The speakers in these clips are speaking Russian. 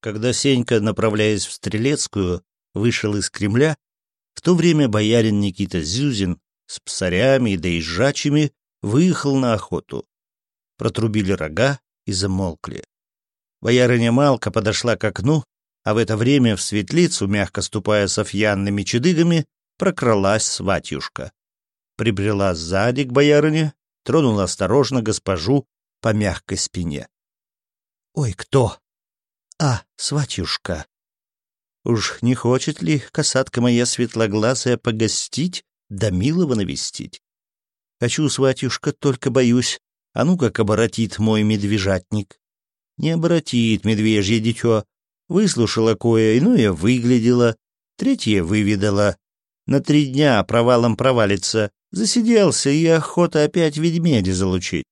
Когда Сенька, направляясь в Стрелецкую, вышел из Кремля, в то время боярин Никита Зюзин с псарями и да доезжачими выехал на охоту. Протрубили рога и замолкли. Боярыня Малка подошла к окну, а в это время в светлицу, мягко ступая софьянными чедыгами, прокралась сватьюшка. Прибрела сзади к боярине, тронула осторожно госпожу по мягкой спине. «Ой, кто!» А, сватюшка, уж не хочет ли касатка моя светлоглазая погостить, да милого навестить? А Хочу, сватюшка, только боюсь, а ну как оборотит мой медвежатник. Не оборотит медвежье дитё, выслушала кое, иное выглядела, третье выведала. На три дня провалом провалится, засиделся и охота опять ведмедя залучить.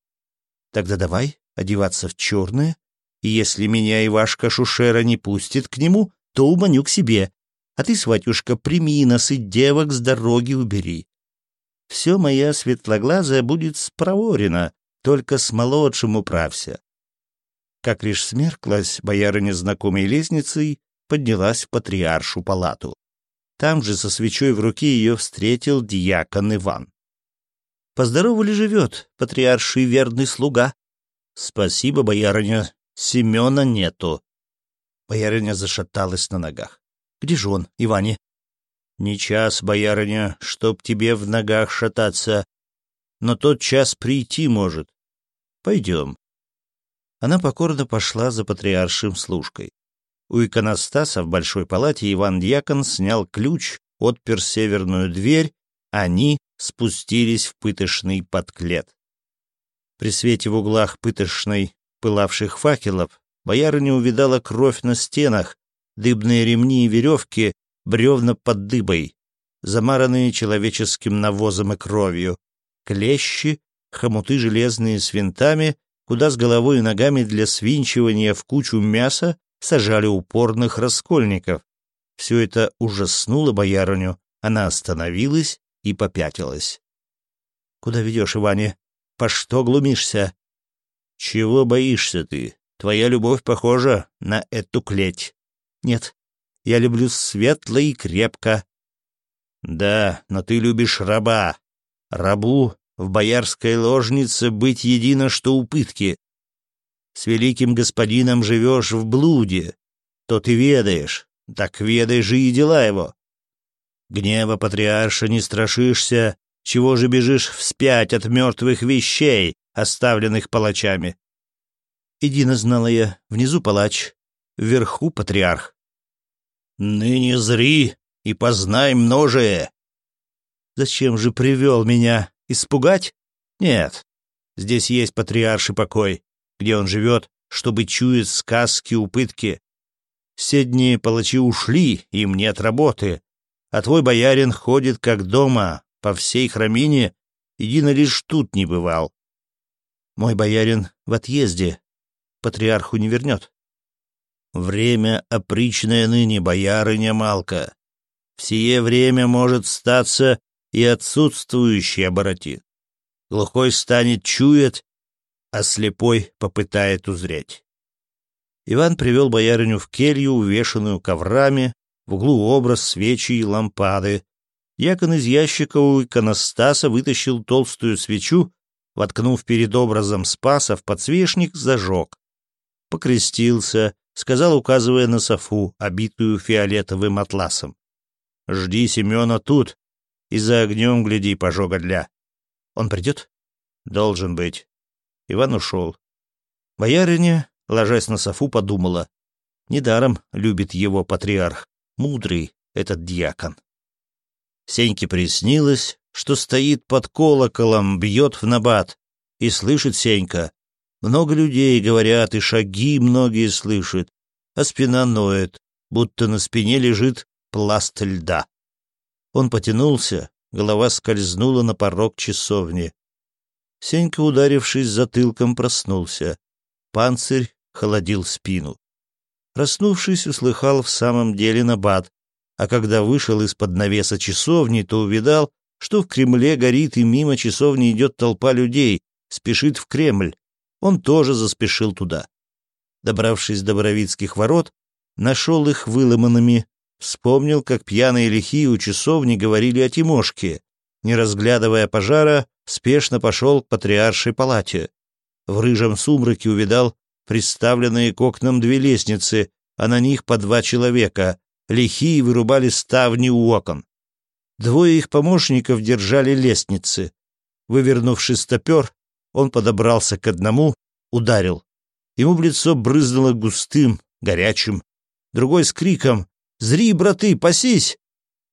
Тогда давай одеваться в черное и если меня Ивашка Шушера не пустит к нему, то уманю к себе. А ты, сватюшка, прими нас и девок с дороги убери. Все моя светлоглазая будет спроворена, только с молодшим управься. Как лишь смерклась, боярыня знакомой лестницей поднялась в патриаршу палату. Там же со свечой в руке ее встретил диакон Иван. «Поздоровали живет, патриарший верный слуга». «Спасибо, боярыня, Семена нету. Боярыня зашаталась на ногах. Где же он, Иване? Не час, боярыня, чтоб тебе в ногах шататься, но тот час прийти может. Пойдем. Она покорно пошла за патриаршим служкой. У иконостаса в большой палате Иван Дьякон снял ключ, отпер северную дверь, они спустились в пытошный подклет. При свете в углах пытошной пылавших факелов, боярыня увидала кровь на стенах, дыбные ремни и веревки, бревна под дыбой, замаранные человеческим навозом и кровью, клещи, хомуты железные с винтами, куда с головой и ногами для свинчивания в кучу мяса сажали упорных раскольников. Все это ужаснуло боярыню, она остановилась и попятилась. «Куда ведешь, Иване? По что глумишься?» «Чего боишься ты? Твоя любовь похожа на эту клеть». «Нет, я люблю светло и крепко». «Да, но ты любишь раба. Рабу в боярской ложнице быть едино, что у пытки. С великим господином живешь в блуде, то ты ведаешь, так ведай же и дела его. Гнева патриарша не страшишься, чего же бежишь вспять от мертвых вещей, оставленных палачами. Едино знала я, внизу палач, вверху патриарх. «Ныне зри и познай множие!» Зачем же привел меня? Испугать? Нет. Здесь есть патриарший покой, где он живет, чтобы чует сказки, упытки. Все дни палачи ушли, им нет работы. А твой боярин ходит как дома, по всей храмине, едино лишь тут не бывал. Мой боярин в отъезде. Патриарху не вернет. Время опричное ныне, боярыня Малка. В сие время может статься и отсутствующий оборотит. Глухой станет чует, а слепой попытает узреть. Иван привел бояриню в келью, увешанную коврами, в углу образ свечи и лампады. Якон из ящика у иконостаса вытащил толстую свечу воткнув перед образом Спаса в подсвечник, зажег. Покрестился, сказал, указывая на софу, обитую фиолетовым атласом. «Жди Семена тут, и за огнем гляди, пожога для. «Он придет?» «Должен быть». Иван ушел. Бояриня, ложась на софу, подумала. Недаром любит его патриарх. Мудрый этот дьякон. Сеньке приснилось, что стоит под колоколом, бьет в набат. И слышит Сенька. Много людей говорят, и шаги многие слышит. А спина ноет, будто на спине лежит пласт льда. Он потянулся, голова скользнула на порог часовни. Сенька, ударившись затылком, проснулся. Панцирь холодил спину. Проснувшись, услыхал в самом деле набат, а когда вышел из-под навеса часовни, то увидал, что в Кремле горит и мимо часовни идет толпа людей, спешит в Кремль. Он тоже заспешил туда. Добравшись до Боровицких ворот, нашел их выломанными, вспомнил, как пьяные лихие у часовни говорили о Тимошке. Не разглядывая пожара, спешно пошел к патриаршей палате. В рыжем сумраке увидал приставленные к окнам две лестницы, а на них по два человека. Лихие вырубали ставни у окон. Двое их помощников держали лестницы. Вывернувшись топер, он подобрался к одному, ударил. Ему в лицо брызнуло густым, горячим. Другой с криком «Зри, браты, пасись!»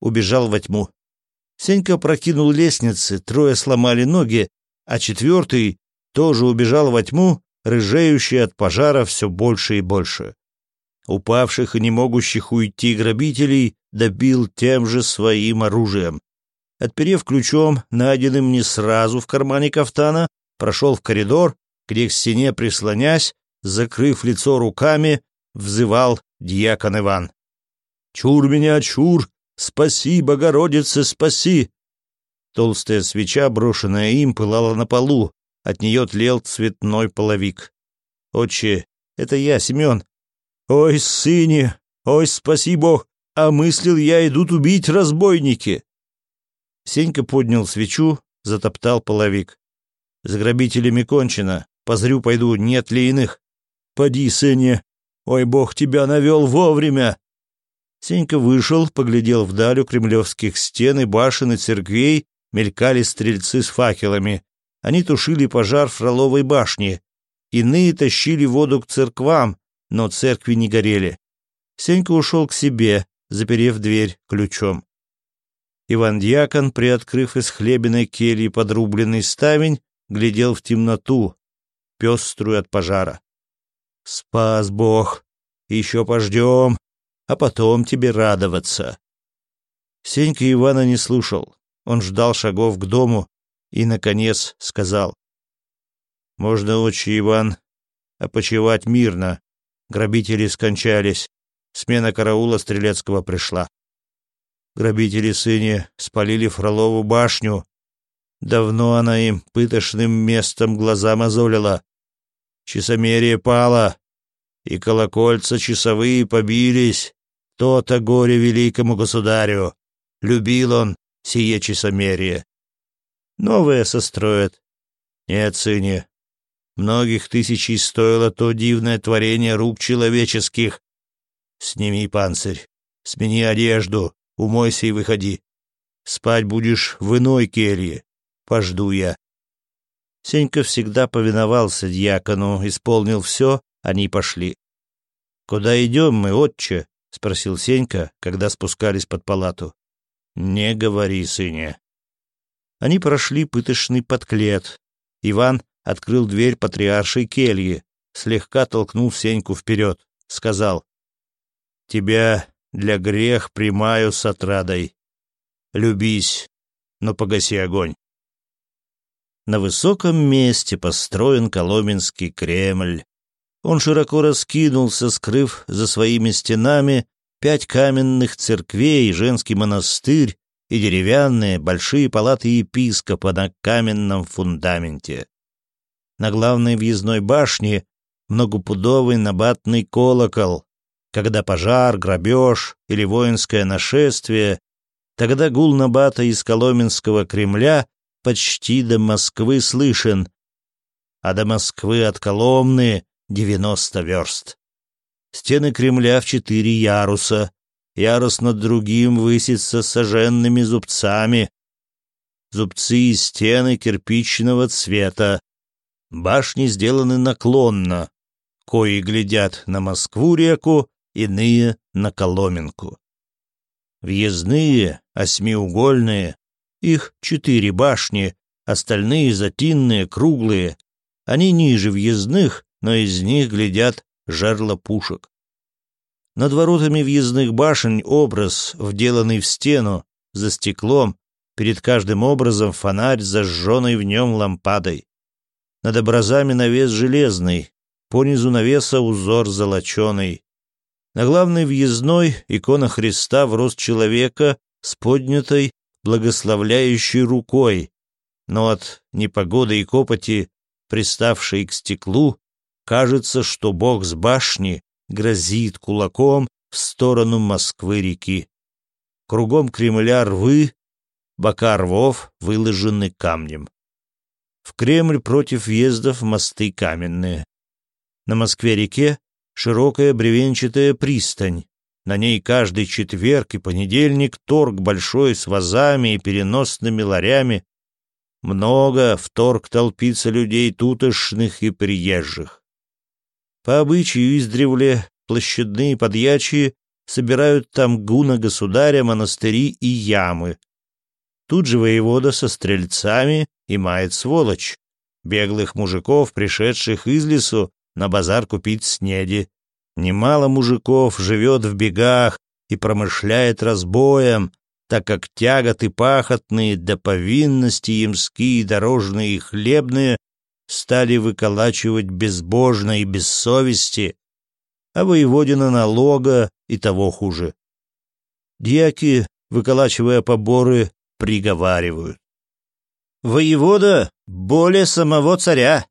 убежал во тьму. Сенька прокинул лестницы, трое сломали ноги, а четвертый тоже убежал во тьму, рыжеющий от пожара все больше и больше упавших и не могущих уйти грабителей, добил тем же своим оружием. Отперев ключом, найденным не сразу в кармане кафтана, прошел в коридор, где к стене прислонясь, закрыв лицо руками, взывал дьякон Иван. «Чур меня, чур! Спаси, Богородица, спаси!» Толстая свеча, брошенная им, пылала на полу. От нее тлел цветной половик. «Отче, это я, Семен, «Ой, сыне! Ой, спаси Бог! А мыслил я, идут убить разбойники!» Сенька поднял свечу, затоптал половик. «С грабителями кончено. Позрю пойду, нет ли иных. Поди, сыне! Ой, Бог тебя навел вовремя!» Сенька вышел, поглядел вдаль у кремлевских стен и башен и церквей, мелькали стрельцы с факелами. Они тушили пожар Фроловой башни. Иные тащили воду к церквам, но церкви не горели. Сенька ушел к себе, заперев дверь ключом. Иван-дьякон, приоткрыв из хлебиной кельи подрубленный ставень, глядел в темноту, пеструю от пожара. «Спас Бог! Еще пождем, а потом тебе радоваться!» Сенька Ивана не слушал. Он ждал шагов к дому и, наконец, сказал. «Можно, отче Иван, опочивать мирно. Грабители скончались. Смена караула Стрелецкого пришла. Грабители сыне спалили Фролову башню. Давно она им пытошным местом глаза мозолила. Часомерие пало, и колокольца часовые побились. То-то горе великому государю. Любил он сие часомерие. Новое состроят. Нет, сыне, многих тысячей стоило то дивное творение рук человеческих. Сними панцирь, смени одежду, умойся и выходи. Спать будешь в иной келье. Пожду я. Сенька всегда повиновался дьякону, исполнил все, они пошли. «Куда идем мы, отче?» — спросил Сенька, когда спускались под палату. «Не говори, сыне». Они прошли пытошный подклет. Иван открыл дверь патриаршей кельи, слегка толкнул Сеньку вперед, сказал «Тебя для грех примаю с отрадой. Любись, но погаси огонь». На высоком месте построен Коломенский Кремль. Он широко раскинулся, скрыв за своими стенами пять каменных церквей, женский монастырь и деревянные большие палаты епископа на каменном фундаменте на главной въездной башне многопудовый набатный колокол. Когда пожар, грабеж или воинское нашествие, тогда гул набата из Коломенского Кремля почти до Москвы слышен, а до Москвы от Коломны 90 верст. Стены Кремля в четыре яруса, ярус над другим высится соженными зубцами. Зубцы и стены кирпичного цвета, Башни сделаны наклонно. Кои глядят на Москву-реку, иные — на Коломенку. Въездные, осьмиугольные, их четыре башни, остальные затинные, круглые. Они ниже въездных, но из них глядят жерла пушек. Над воротами въездных башен образ, вделанный в стену, за стеклом, перед каждым образом фонарь, зажженный в нем лампадой. Над образами навес железный, понизу навеса узор золоченый. На главной въездной икона Христа в рост человека с поднятой, благословляющей рукой, но от непогоды и копоти, приставшей к стеклу, кажется, что Бог с башни грозит кулаком в сторону Москвы-реки. Кругом Кремля рвы, бока рвов выложены камнем в Кремль против въездов мосты каменные. На Москве-реке широкая бревенчатая пристань. На ней каждый четверг и понедельник торг большой с вазами и переносными ларями. Много в торг толпится людей тутошных и приезжих. По обычаю издревле площадные подьячие собирают там гуна государя, монастыри и ямы. Тут же воевода со стрельцами и мает сволочь, беглых мужиков, пришедших из лесу на базар купить снеди. Немало мужиков живет в бегах и промышляет разбоем, так как тяготы пахотные да повинности ямские, дорожные и хлебные стали выколачивать безбожно и без совести, а воеводина налога и того хуже. Дьяки, выколачивая поборы, приговаривают воевода более самого царя.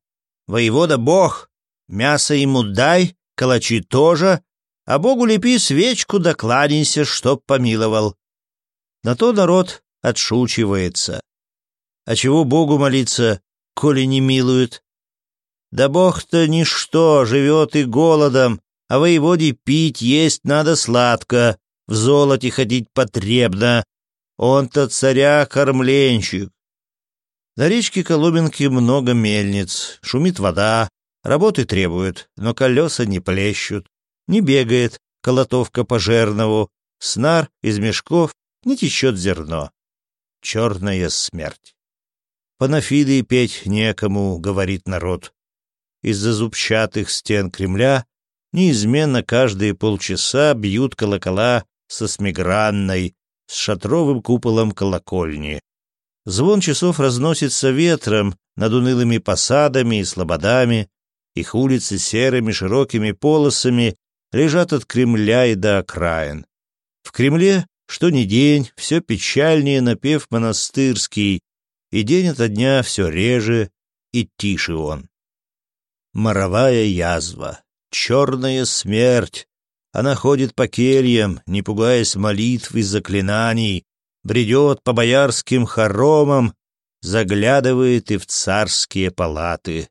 Воевода бог, мясо ему дай, калачи тоже, а богу лепи свечку докланяйся, чтоб помиловал. На то народ отшучивается. А чего богу молиться, коли не милуют? Да бог-то ничто, живет и голодом, а воеводе пить есть надо сладко, в золоте ходить потребно. Он-то царя-кормленщик, на речке Коломенки много мельниц, шумит вода, работы требуют, но колеса не плещут, не бегает колотовка по жернову, снар из мешков не течет зерно. Черная смерть. Панафиды петь некому, говорит народ. Из-за зубчатых стен Кремля неизменно каждые полчаса бьют колокола со смигранной, с шатровым куполом колокольни. Звон часов разносится ветром над унылыми посадами и слободами, их улицы серыми широкими полосами лежат от Кремля и до окраин. В Кремле, что ни день, все печальнее напев монастырский, и день ото дня все реже и тише он. Моровая язва, черная смерть, она ходит по кельям, не пугаясь молитв и заклинаний, бредет по боярским хоромам, заглядывает и в царские палаты.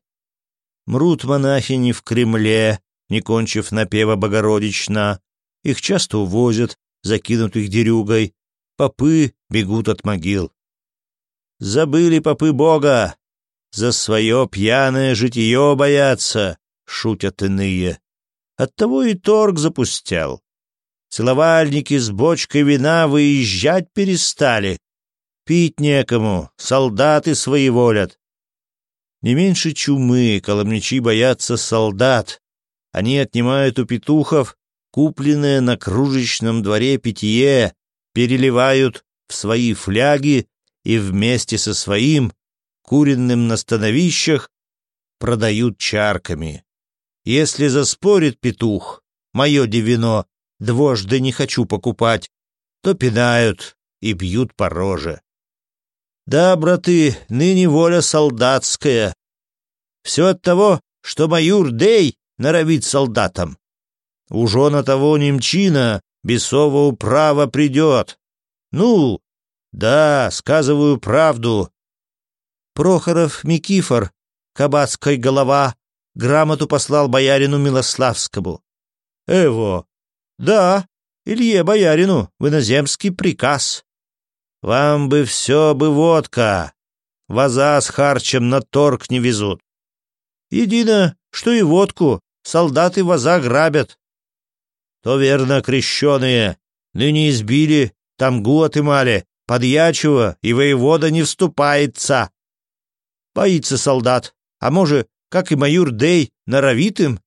Мрут монахини в Кремле, не кончив напева Богородична. Их часто увозят, закинутых дерюгой. Попы бегут от могил. Забыли попы Бога, за свое пьяное житие боятся, шутят иные. Оттого и торг запустял. Целовальники с бочкой вина выезжать перестали. Пить некому, солдаты свои волят. Не меньше чумы коломничи боятся солдат. Они отнимают у петухов купленное на кружечном дворе питье, переливают в свои фляги и вместе со своим, куренным на становищах, продают чарками. Если заспорит петух, мое девино, дважды не хочу покупать, то пинают и бьют по роже. Да, браты, ныне воля солдатская. Все от того, что майор Дей норовит солдатам. Уж он того немчина бесового права придет. Ну, да, сказываю правду. Прохоров Микифор, кабацкой голова, грамоту послал боярину Милославскому. Эво, да, Илье Боярину, в иноземский приказ. Вам бы все бы водка. Ваза с харчем на торг не везут. Едино, что и водку солдаты ваза грабят. То верно, крещеные, ныне избили, там тамгу отымали, подьячего и воевода не вступается. Боится солдат, а может, как и майор Дей, норовит им?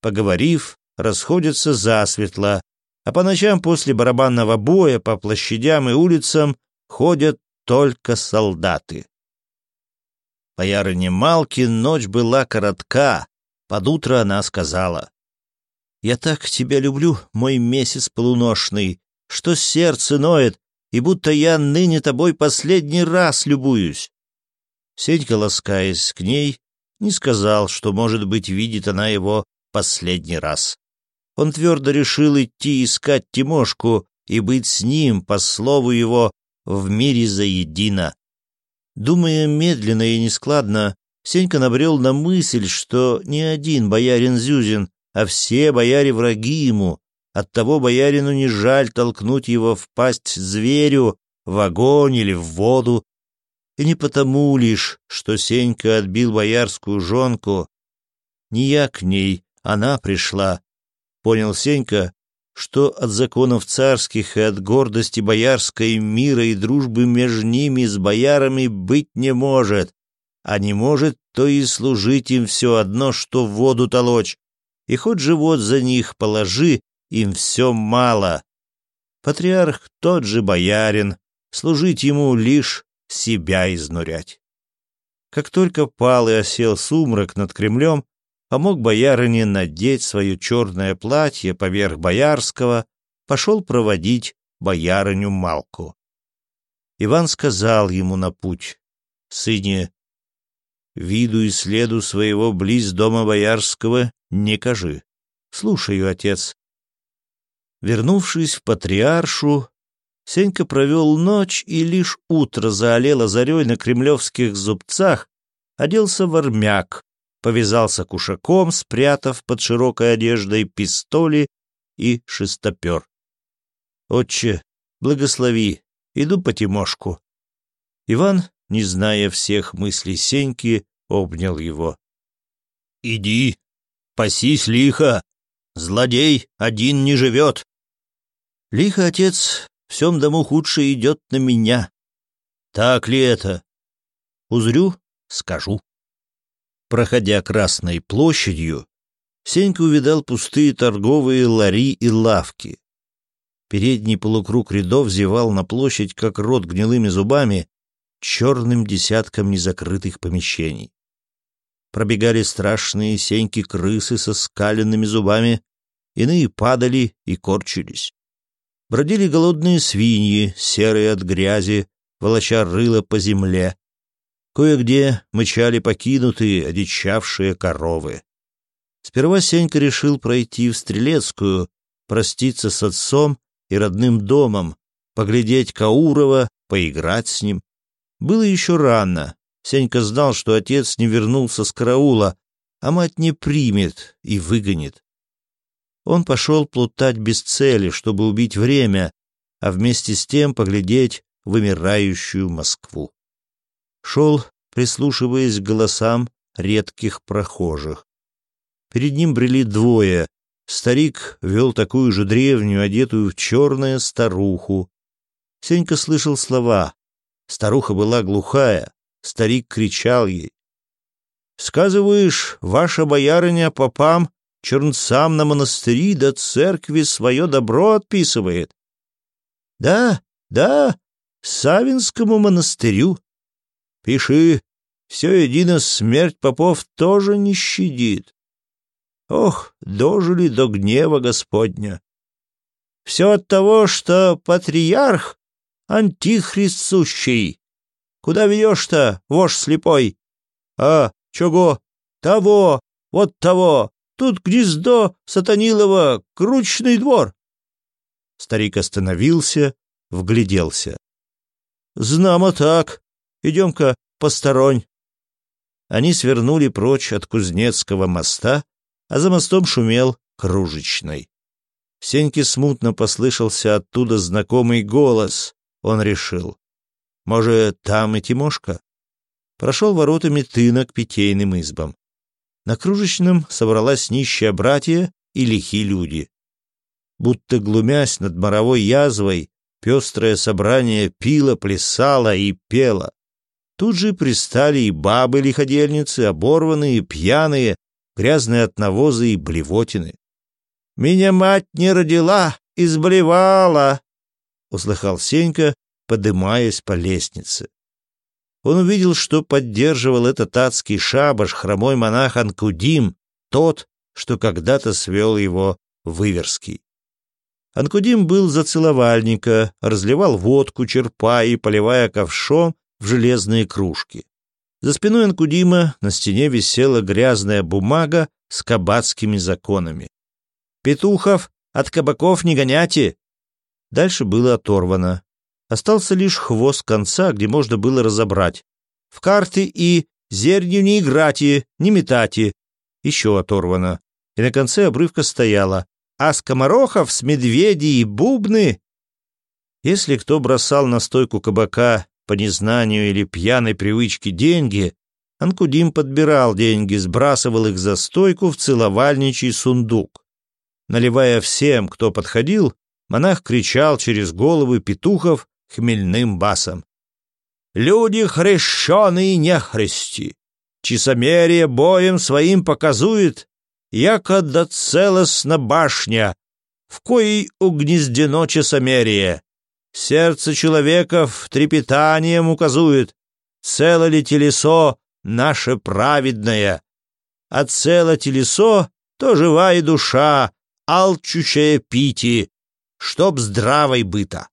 Поговорив, расходятся засветло, а по ночам после барабанного боя по площадям и улицам ходят только солдаты. По ярыне Малки ночь была коротка, под утро она сказала. «Я так тебя люблю, мой месяц полуношный, что сердце ноет, и будто я ныне тобой последний раз любуюсь». Сенька, ласкаясь к ней, не сказал, что, может быть, видит она его последний раз он твердо решил идти искать Тимошку и быть с ним, по слову его, в мире заедино. Думая медленно и нескладно, Сенька набрел на мысль, что не один боярин Зюзин, а все бояре враги ему. Оттого боярину не жаль толкнуть его в пасть зверю, в огонь или в воду. И не потому лишь, что Сенька отбил боярскую жонку. Не я к ней, она пришла, Понял Сенька, что от законов царских и от гордости боярской мира и дружбы между ними с боярами быть не может, а не может, то и служить им все одно, что в воду толочь, и хоть живот за них положи, им все мало. Патриарх тот же боярин, служить ему лишь себя изнурять. Как только пал и осел сумрак над Кремлем, помог боярине надеть свое черное платье поверх боярского, пошел проводить боярыню Малку. Иван сказал ему на путь, «Сыне, виду и следу своего близ дома боярского не кажи. Слушаю, отец». Вернувшись в патриаршу, Сенька провел ночь и лишь утро заолело зарей на кремлевских зубцах, оделся в армяк, повязался кушаком, спрятав под широкой одеждой пистоли и шестопер. «Отче, благослови, иду по Тимошку». Иван, не зная всех мыслей Сеньки, обнял его. «Иди, пасись лихо, злодей один не живет». «Лихо, отец, всем дому худше идет на меня». «Так ли это?» «Узрю, скажу». Проходя Красной площадью, Сенька увидал пустые торговые лари и лавки. Передний полукруг рядов зевал на площадь, как рот гнилыми зубами, черным десятком незакрытых помещений. Пробегали страшные сеньки крысы со скаленными зубами, иные падали и корчились. Бродили голодные свиньи, серые от грязи, волоча рыло по земле. Кое-где мычали покинутые, одичавшие коровы. Сперва Сенька решил пройти в Стрелецкую, проститься с отцом и родным домом, поглядеть Каурова, поиграть с ним. Было еще рано. Сенька знал, что отец не вернулся с караула, а мать не примет и выгонит. Он пошел плутать без цели, чтобы убить время, а вместе с тем поглядеть вымирающую Москву шел, прислушиваясь к голосам редких прохожих. Перед ним брели двое. Старик вел такую же древнюю, одетую в черное, старуху. Сенька слышал слова. Старуха была глухая. Старик кричал ей. «Сказываешь, ваша боярыня попам чернцам на монастыри до церкви свое добро отписывает?» «Да, да, Савинскому монастырю», Пиши, все едино смерть попов тоже не щадит. Ох, дожили до гнева Господня. Все от того, что патриарх — антихрист сущий. Куда ведешь-то, вож слепой? А, чего? Того, вот того. Тут гнездо Сатанилово кручный двор. Старик остановился, вгляделся. Знамо так. Идем-ка, посторонь». Они свернули прочь от Кузнецкого моста, а за мостом шумел кружечный. Сеньке смутно послышался оттуда знакомый голос. Он решил. «Может, там и Тимошка?» Прошел воротами тына к питейным избам. На кружечном собралась нищая братья и лихие люди. Будто глумясь над моровой язвой, пестрое собрание пило, плясало и пело. Тут же пристали и бабы-лиходельницы, оборванные, пьяные, грязные от навоза и блевотины. «Меня мать не родила, изблевала!» — услыхал Сенька, подымаясь по лестнице. Он увидел, что поддерживал этот адский шабаш хромой монах Анкудим, тот, что когда-то свел его Выверский. Анкудим был за целовальника, разливал водку, черпая и поливая ковшом в железные кружки. За спиной Анкудима на стене висела грязная бумага с кабацкими законами. «Петухов, от кабаков не гоняйте!» Дальше было оторвано. Остался лишь хвост конца, где можно было разобрать. «В карты и зерню не играйте, не метайте!» Еще оторвано. И на конце обрывка стояла «А скоморохов с медведи и бубны!» Если кто бросал на стойку кабака по незнанию или пьяной привычке деньги, Анкудим подбирал деньги, сбрасывал их за стойку в целовальничий сундук. Наливая всем, кто подходил, монах кричал через головы петухов хмельным басом. «Люди хрещеные не христи! Чисомерие боем своим показует, яко доцелостна башня, в коей угнездено часомерие. Сердце человеков трепетанием указует, цело ли телесо наше праведное. А цело телесо, то живая душа, алчущая пити, чтоб здравой быта.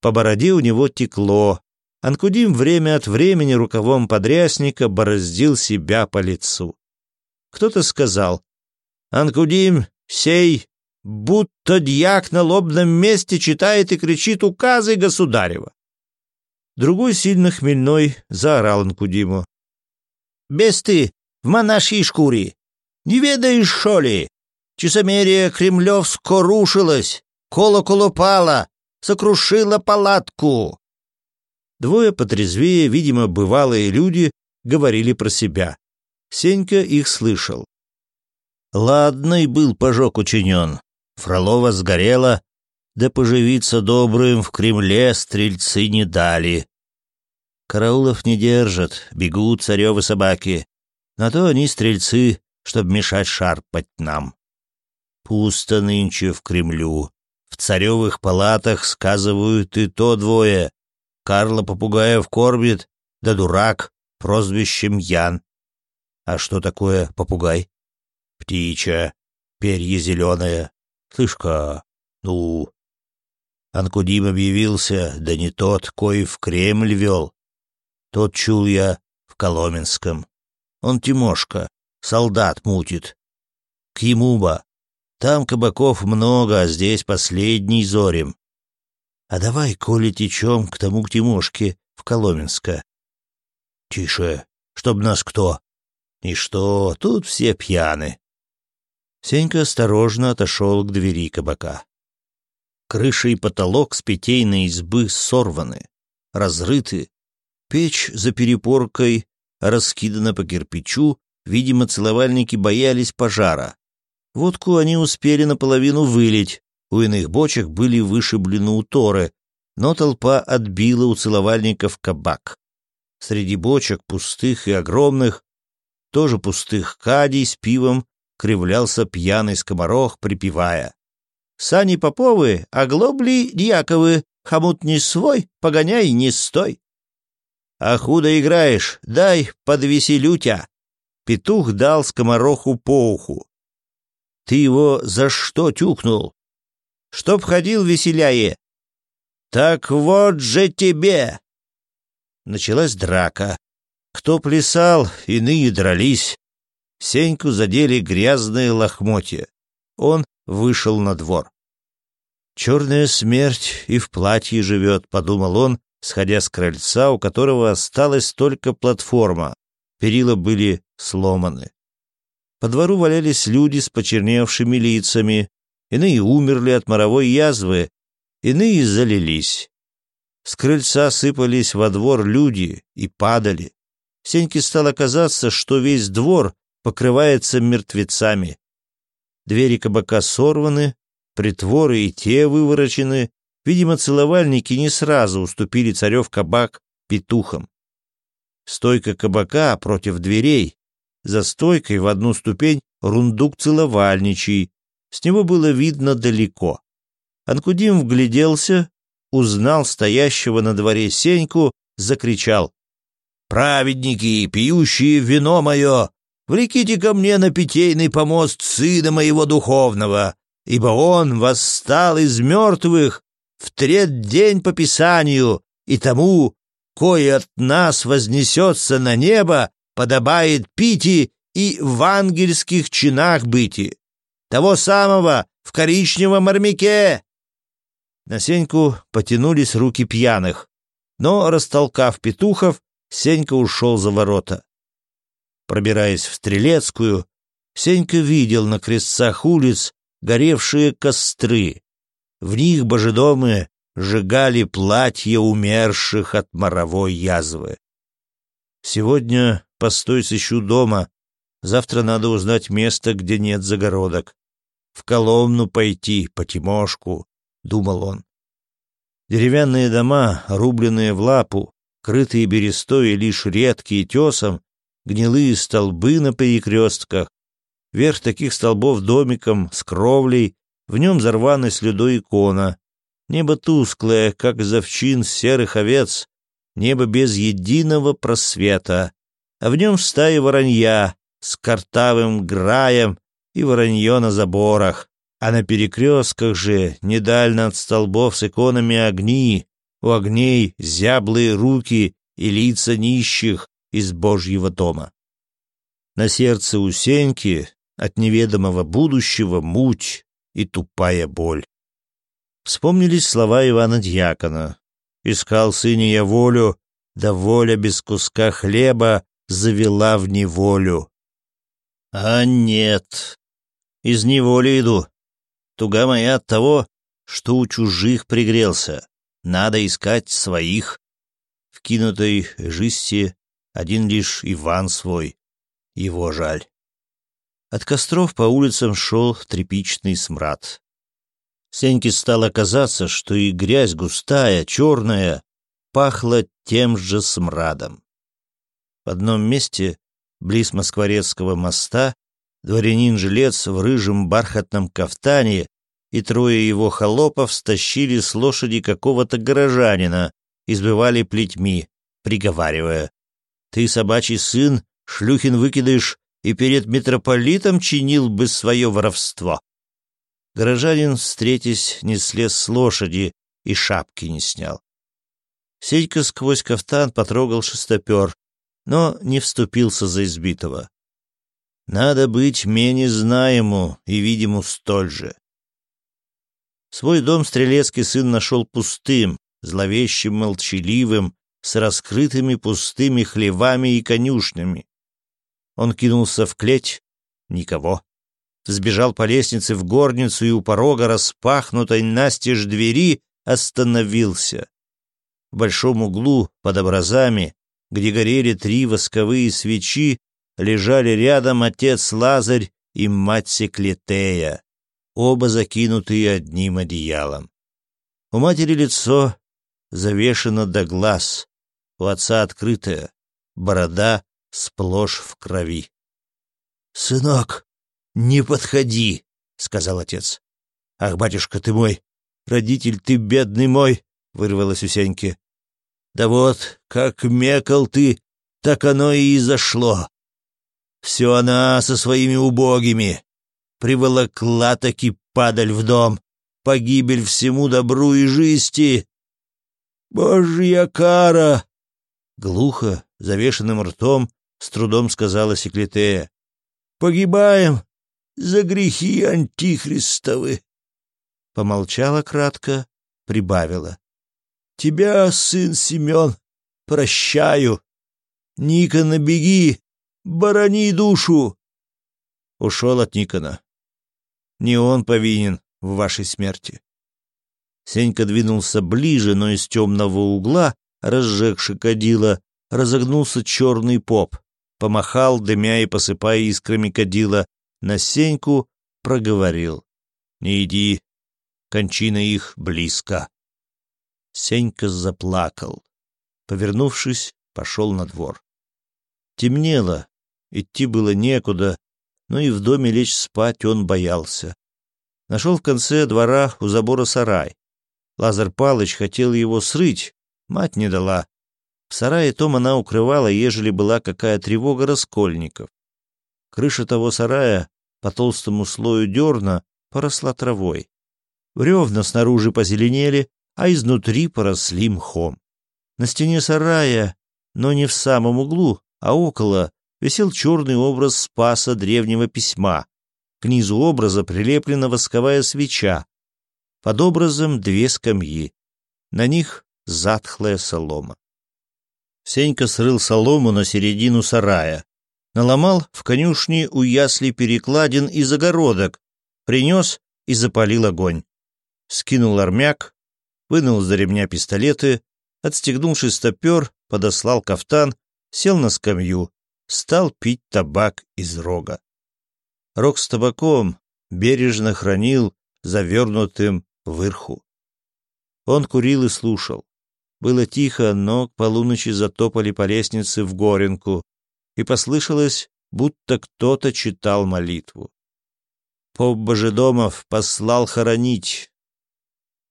По бороде у него текло. Анкудим время от времени рукавом подрясника бороздил себя по лицу. Кто-то сказал, «Анкудим, сей будто дьяк на лобном месте читает и кричит указы государева. Другой сильно хмельной заорал Анкудиму. «Без ты, в монашьей шкуре! Не ведаешь, шо ли? Чесомерие кремлевско рушилось, колокол упало, сокрушило палатку!» Двое потрезвее, видимо, бывалые люди, говорили про себя. Сенька их слышал. Ладный был пожог учинен. Фролова сгорела, да поживиться добрым в Кремле стрельцы не дали. Караулов не держат, бегут царевы собаки. На то они стрельцы, чтоб мешать шарпать нам. Пусто нынче в Кремлю. В царевых палатах сказывают и то двое. Карла попугаев кормит, да дурак, прозвищем Ян. А что такое попугай? Птича, перья зеленая. Слышка, ну... Анкудим объявился, да не тот, кой в Кремль вел. Тот чул я в Коломенском. Он Тимошка, солдат мутит. К ему ба. Там кабаков много, а здесь последний зорим. А давай, коли течем, к тому к Тимошке в Коломенска. Тише, чтоб нас кто. И что, тут все пьяны. Сенька осторожно отошел к двери кабака. Крыша и потолок с питейной избы сорваны, разрыты. Печь за перепоркой раскидана по кирпичу, видимо, целовальники боялись пожара. Водку они успели наполовину вылить, у иных бочек были вышиблены уторы, но толпа отбила у целовальников кабак. Среди бочек, пустых и огромных, тоже пустых кадей с пивом кривлялся пьяный скоморох, припевая. «Сани поповы, а оглобли дьяковы, хомут не свой, погоняй не стой». «А худо играешь, дай подвеселютя!» Петух дал скомороху по уху. «Ты его за что тюкнул?» «Чтоб ходил веселяе!» «Так вот же тебе!» Началась драка. Кто плясал, иные дрались. Сеньку задели грязные лохмотья. Он вышел на двор. «Черная смерть и в платье живет», — подумал он, сходя с крыльца, у которого осталась только платформа. Перила были сломаны. По двору валялись люди с почерневшими лицами. Иные умерли от моровой язвы, иные залились. С крыльца сыпались во двор люди и падали. Сеньке стало казаться, что весь двор покрывается мертвецами. Двери кабака сорваны, притворы и те выворочены. Видимо, целовальники не сразу уступили царев кабак петухам. Стойка кабака против дверей. За стойкой в одну ступень рундук целовальничий. С него было видно далеко. Анкудим вгляделся, узнал стоящего на дворе Сеньку, закричал. «Праведники, пьющие вино мое, Влеките ко мне на питейный помост сына моего духовного, ибо он восстал из мертвых в трет день по Писанию, и тому, кое от нас вознесется на небо, подобает пити и в ангельских чинах быти. Того самого в коричневом армяке!» На Сеньку потянулись руки пьяных, но, растолкав петухов, Сенька ушел за ворота. Пробираясь в Стрелецкую, Сенька видел на крестцах улиц горевшие костры. В них божедомы сжигали платья умерших от моровой язвы. Сегодня постой сыщу дома, завтра надо узнать место, где нет загородок. В Коломну пойти, по Тимошку, — думал он. Деревянные дома, рубленные в лапу, крытые берестой и лишь редкие тесом, гнилые столбы на перекрестках, верх таких столбов домиком с кровлей, в нем зарвана слюдой икона. Небо тусклое, как завчин овчин серых овец, небо без единого просвета, а в нем стаи воронья с картавым граем и воронье на заборах, а на перекрестках же, недально от столбов с иконами огни, у огней зяблые руки и лица нищих, из Божьего дома. На сердце у Сеньки от неведомого будущего муть и тупая боль. Вспомнились слова Ивана Дьякона. «Искал сыне я волю, да воля без куска хлеба завела в неволю». «А нет, из неволи иду. Туга моя от того, что у чужих пригрелся. Надо искать своих». В кинутой жисти один лишь Иван свой. Его жаль. От костров по улицам шел тряпичный смрад. Сеньке стало казаться, что и грязь густая, черная, пахла тем же смрадом. В одном месте, близ Москворецкого моста, дворянин-жилец в рыжем бархатном кафтане и трое его холопов стащили с лошади какого-то горожанина, избивали плетьми, приговаривая ты, собачий сын, шлюхин выкидыш, и перед митрополитом чинил бы свое воровство. Горожанин, встретясь, не слез с лошади и шапки не снял. Сенька сквозь кафтан потрогал шестопер, но не вступился за избитого. Надо быть менее знаему и видиму столь же. Свой дом стрелецкий сын нашел пустым, зловещим, молчаливым, с раскрытыми пустыми хлевами и конюшнями. Он кинулся в клеть. Никого. Сбежал по лестнице в горницу и у порога распахнутой настежь двери остановился. В большом углу под образами, где горели три восковые свечи, лежали рядом отец Лазарь и мать Секлетея, оба закинутые одним одеялом. У матери лицо завешено до глаз, у отца открытая, борода сплошь в крови. «Сынок, не подходи!» — сказал отец. «Ах, батюшка ты мой! Родитель ты бедный мой!» — вырвалось у Сеньки. «Да вот, как мекал ты, так оно и зашло. Все она со своими убогими. Приволокла таки падаль в дом, погибель всему добру и жести. Божья кара! Глухо, завешенным ртом, с трудом сказала секретея. «Погибаем за грехи антихристовы!» Помолчала кратко, прибавила. «Тебя, сын Семен, прощаю! Никона, беги! барани душу!» Ушел от Никона. «Не он повинен в вашей смерти». Сенька двинулся ближе, но из темного угла разжегши кадила, разогнулся черный поп, помахал, дымя и посыпая искрами кадила, на Сеньку проговорил. «Не иди, кончина их близко». Сенька заплакал. Повернувшись, пошел на двор. Темнело, идти было некуда, но и в доме лечь спать он боялся. Нашел в конце двора у забора сарай. Лазар Палыч хотел его срыть, Мать не дала. В сарае том она укрывала, ежели была какая тревога раскольников. Крыша того сарая по толстому слою дерна поросла травой. Ревна снаружи позеленели, а изнутри поросли мхом. На стене сарая, но не в самом углу, а около, висел черный образ Спаса древнего письма. К низу образа прилеплена восковая свеча. Под образом две скамьи. На них затхлая солома. Сенька срыл солому на середину сарая, наломал в конюшне у ясли перекладин и загородок, принес и запалил огонь. Скинул армяк, вынул из ремня пистолеты, отстегнул шестопер, подослал кафтан, сел на скамью, стал пить табак из рога. Рог с табаком бережно хранил завернутым вверху. Он курил и слушал. Было тихо, но к полуночи затопали по лестнице в горенку, и послышалось, будто кто-то читал молитву. Поп Божедомов послал хоронить.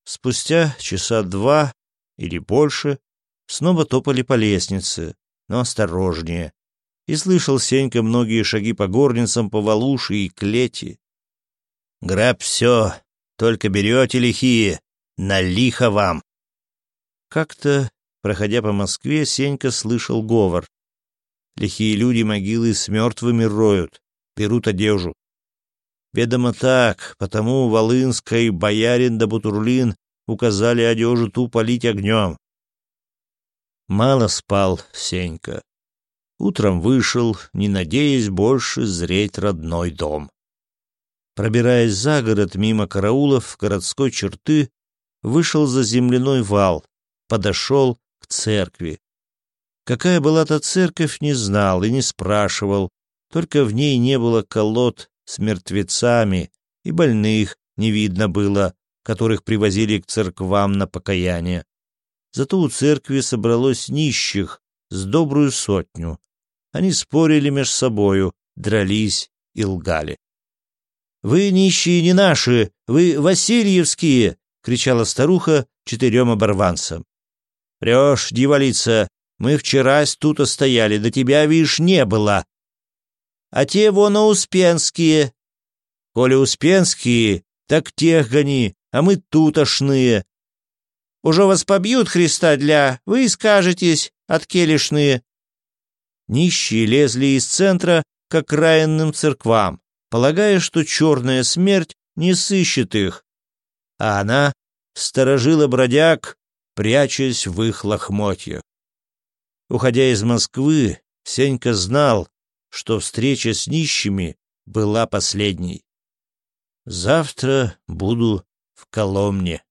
Спустя часа два или больше снова топали по лестнице, но осторожнее. И слышал Сенька многие шаги по горницам, по валуши и клети. «Граб все, только берете лихие, на лихо вам!» Как-то, проходя по Москве, Сенька слышал говор. Лихие люди могилы с мертвыми роют, берут одежу. Ведомо так, потому Волынской боярин да Бутурлин указали одежу ту полить огнем. Мало спал Сенька. Утром вышел, не надеясь больше зреть родной дом. Пробираясь за город мимо караулов городской черты, вышел за земляной вал, подошел к церкви. Какая была та церковь, не знал и не спрашивал, только в ней не было колод с мертвецами, и больных не видно было, которых привозили к церквам на покаяние. Зато у церкви собралось нищих с добрую сотню. Они спорили меж собою, дрались и лгали. «Вы нищие не наши, вы васильевские!» — кричала старуха четырем оборванцам. Прешь, дьяволица, мы вчерась тут стояли, да тебя, видишь, не было. А те вон успенские. Коли успенские, так тех гони, а мы тутошные. Уже вас побьют, Христа для, вы и скажетесь, откелишные. Нищие лезли из центра к окраинным церквам, полагая, что черная смерть не сыщет их. А она сторожила бродяг прячась в их лохмотьях. Уходя из Москвы, Сенька знал, что встреча с нищими была последней. «Завтра буду в Коломне».